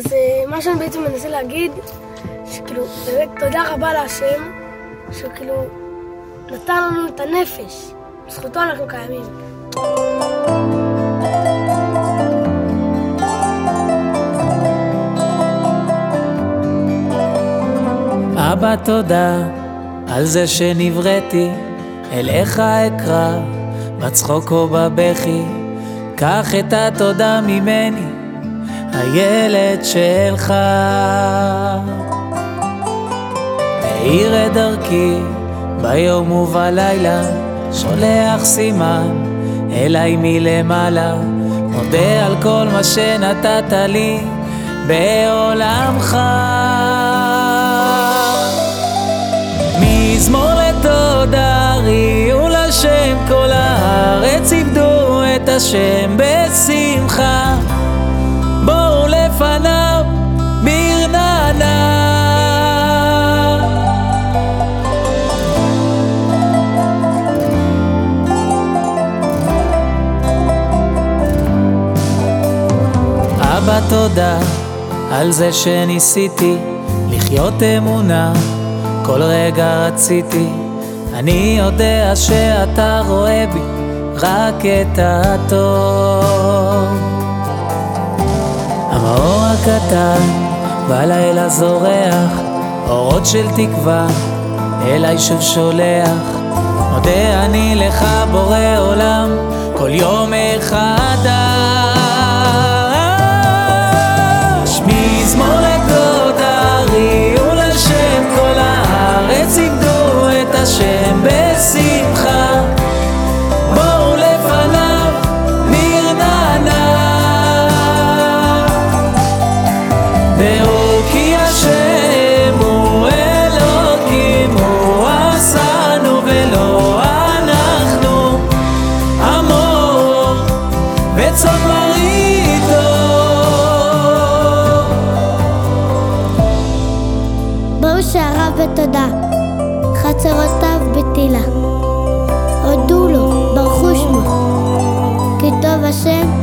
אז אה, מה שאני בעצם מנסה להגיד, שכאילו, באמת תודה רבה להשם, שכאילו נתן לנו את הנפש, בזכותו אנחנו קיימים. אבא תודה על זה שנבראתי, אליך אקרא, בצחוק או בבכי, קח את התודה ממני, הילד שלך. מאיר את דרכי ביום ובלילה, שולח סימן אליי מלמעלה, מודה על כל מה שנתת לי בעולמך. מזמור לתודה, ראו לשם כל הארץ, עבדו את השם בשמחה. לפניו ברננה. אבא תודה על זה שניסיתי לחיות אמונה כל רגע רציתי, אני יודע שאתה רואה בי רק את הטוב. המאור הקטן בלילה זורח, אורות של תקווה אליי שוב שולח. מודה אני לך בורא עולם, כל יום מחדש. תודה, חצרותיו בטילה. הודו לו, ברכו שמו, כי טוב השם